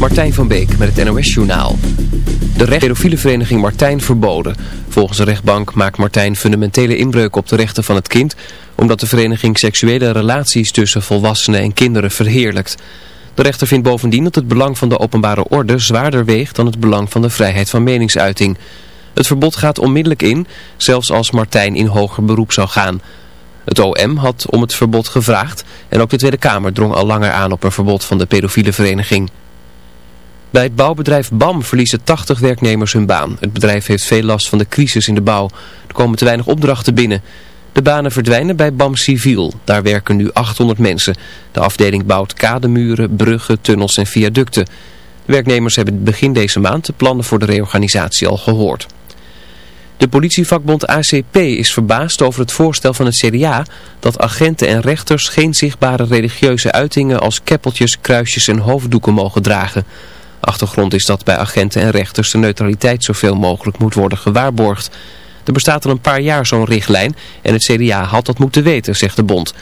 Martijn van Beek met het NOS-journaal. De pedofiele vereniging Martijn verboden. Volgens de rechtbank maakt Martijn fundamentele inbreuk op de rechten van het kind... omdat de vereniging seksuele relaties tussen volwassenen en kinderen verheerlijkt. De rechter vindt bovendien dat het belang van de openbare orde zwaarder weegt... dan het belang van de vrijheid van meningsuiting. Het verbod gaat onmiddellijk in, zelfs als Martijn in hoger beroep zou gaan... Het OM had om het verbod gevraagd en ook de Tweede Kamer drong al langer aan op een verbod van de pedofiele vereniging. Bij het bouwbedrijf BAM verliezen 80 werknemers hun baan. Het bedrijf heeft veel last van de crisis in de bouw. Er komen te weinig opdrachten binnen. De banen verdwijnen bij BAM Civiel. Daar werken nu 800 mensen. De afdeling bouwt kademuren, bruggen, tunnels en viaducten. De werknemers hebben begin deze maand de plannen voor de reorganisatie al gehoord. De politievakbond ACP is verbaasd over het voorstel van het CDA dat agenten en rechters geen zichtbare religieuze uitingen als keppeltjes, kruisjes en hoofddoeken mogen dragen. Achtergrond is dat bij agenten en rechters de neutraliteit zoveel mogelijk moet worden gewaarborgd. Er bestaat al een paar jaar zo'n richtlijn en het CDA had dat moeten weten, zegt de bond.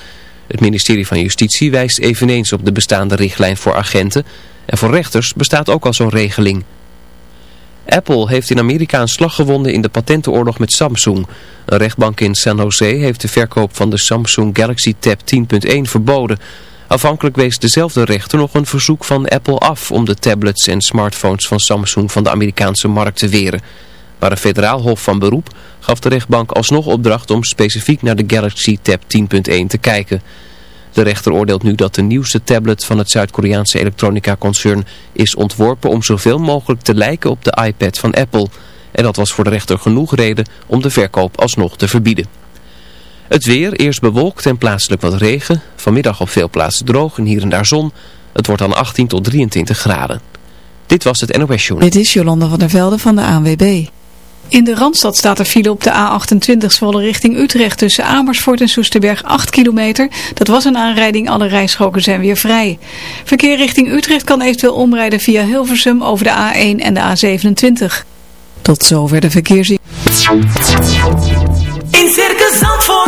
Het ministerie van Justitie wijst eveneens op de bestaande richtlijn voor agenten en voor rechters bestaat ook al zo'n regeling. Apple heeft in Amerika een slag gewonnen in de patentenoorlog met Samsung. Een rechtbank in San Jose heeft de verkoop van de Samsung Galaxy Tab 10.1 verboden. Afhankelijk wees dezelfde rechter nog een verzoek van Apple af om de tablets en smartphones van Samsung van de Amerikaanse markt te weren. Maar een federaal hof van beroep gaf de rechtbank alsnog opdracht om specifiek naar de Galaxy Tab 10.1 te kijken. De rechter oordeelt nu dat de nieuwste tablet van het Zuid-Koreaanse elektronica-concern is ontworpen om zoveel mogelijk te lijken op de iPad van Apple. En dat was voor de rechter genoeg reden om de verkoop alsnog te verbieden. Het weer, eerst bewolkt en plaatselijk wat regen. Vanmiddag op veel plaatsen droog en hier en daar zon. Het wordt dan 18 tot 23 graden. Dit was het NOS Show. Dit is Jolanda van der Velde van de ANWB. In de Randstad staat er file op de A28 Zwolle richting Utrecht tussen Amersfoort en Soesterberg 8 kilometer. Dat was een aanrijding, alle rijstroken zijn weer vrij. Verkeer richting Utrecht kan eventueel omrijden via Hilversum over de A1 en de A27. Tot zover de verkeersziening. In Circus Zandvoort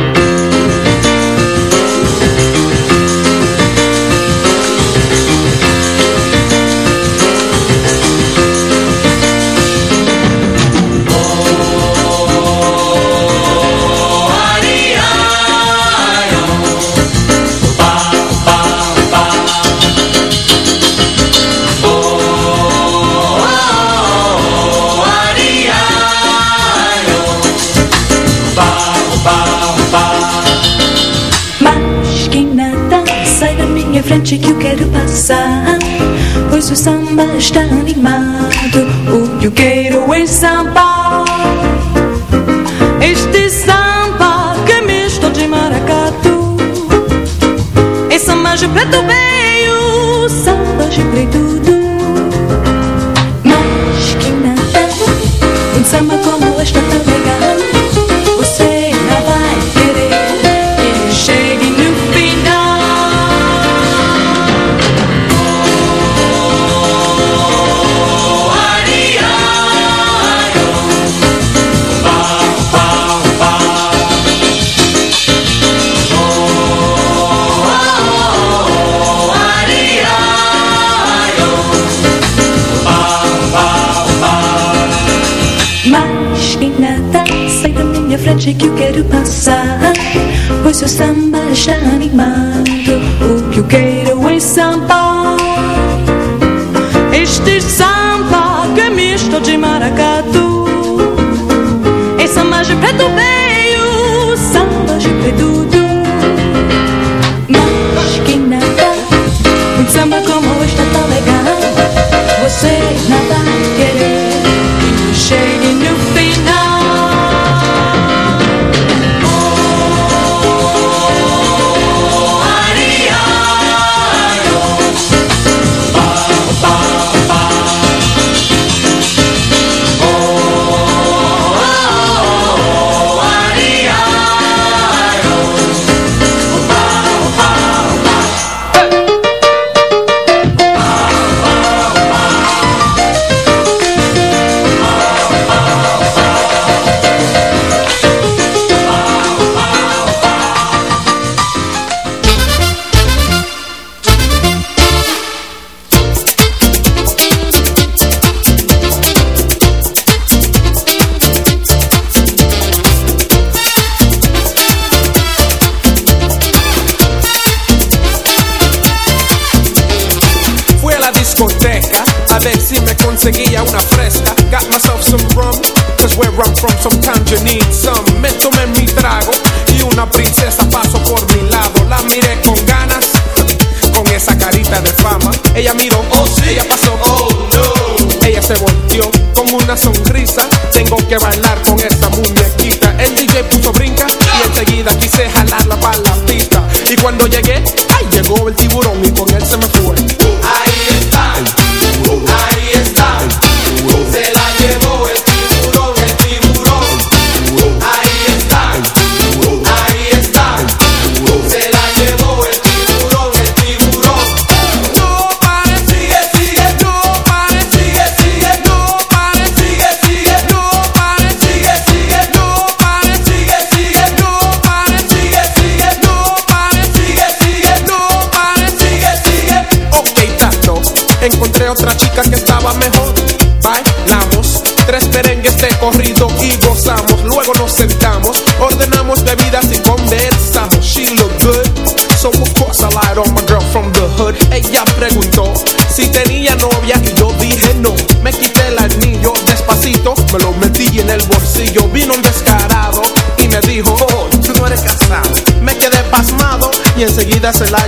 Frente que eu quero passar. Pois o samba está animado O que eu quero é samba. Este samba que é misto de maracatu É samba de preto veio Samba de preto Mas que nada Um samba como este tão legal frente que eu quero passar. Pois o samba está animado. O que eu quero é samba. Este samba que é misto de maracá that's a lie.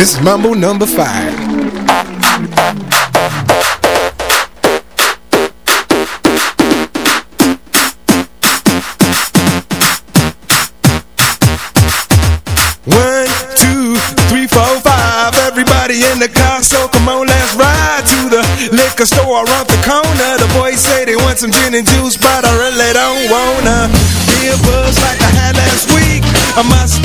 This is Mambo number five. One, two, three, four, five. Everybody in the car, so come on, let's ride to the liquor store around the corner. The boys say they want some gin and juice, but I really don't wanna feel buzz like I had last week. I must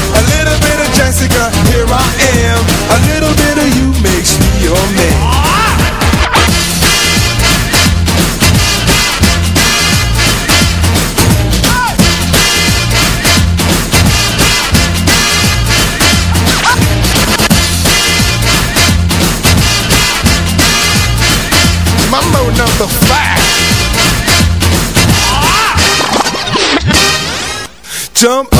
Jessica, here I am. A little bit of you makes me your man. the fact. Jump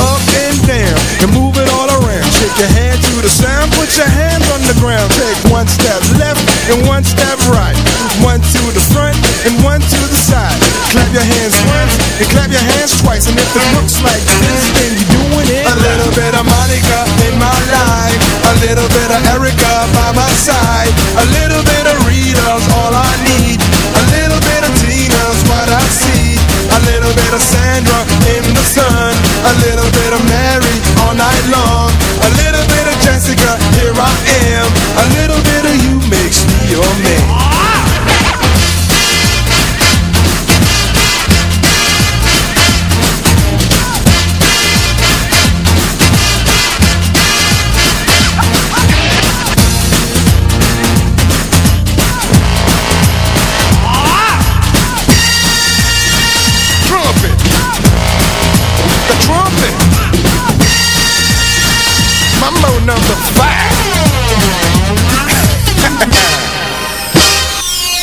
and one to the side. Clap your hands once and clap your hands twice. And if it looks like this, then you're doing it. A little bit of Monica in my life, a little bit of Erica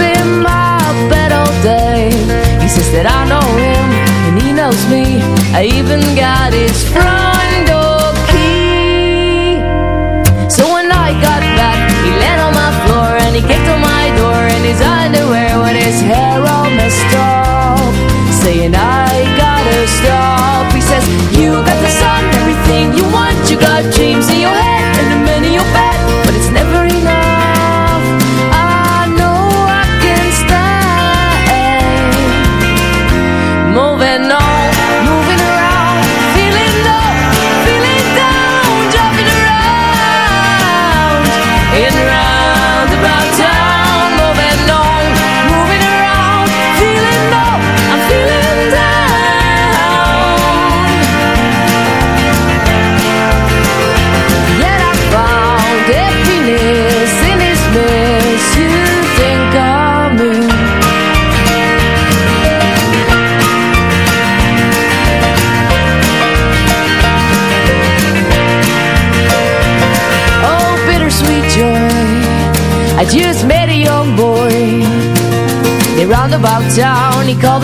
in my bed all day. He says that I know him and he knows me. I even got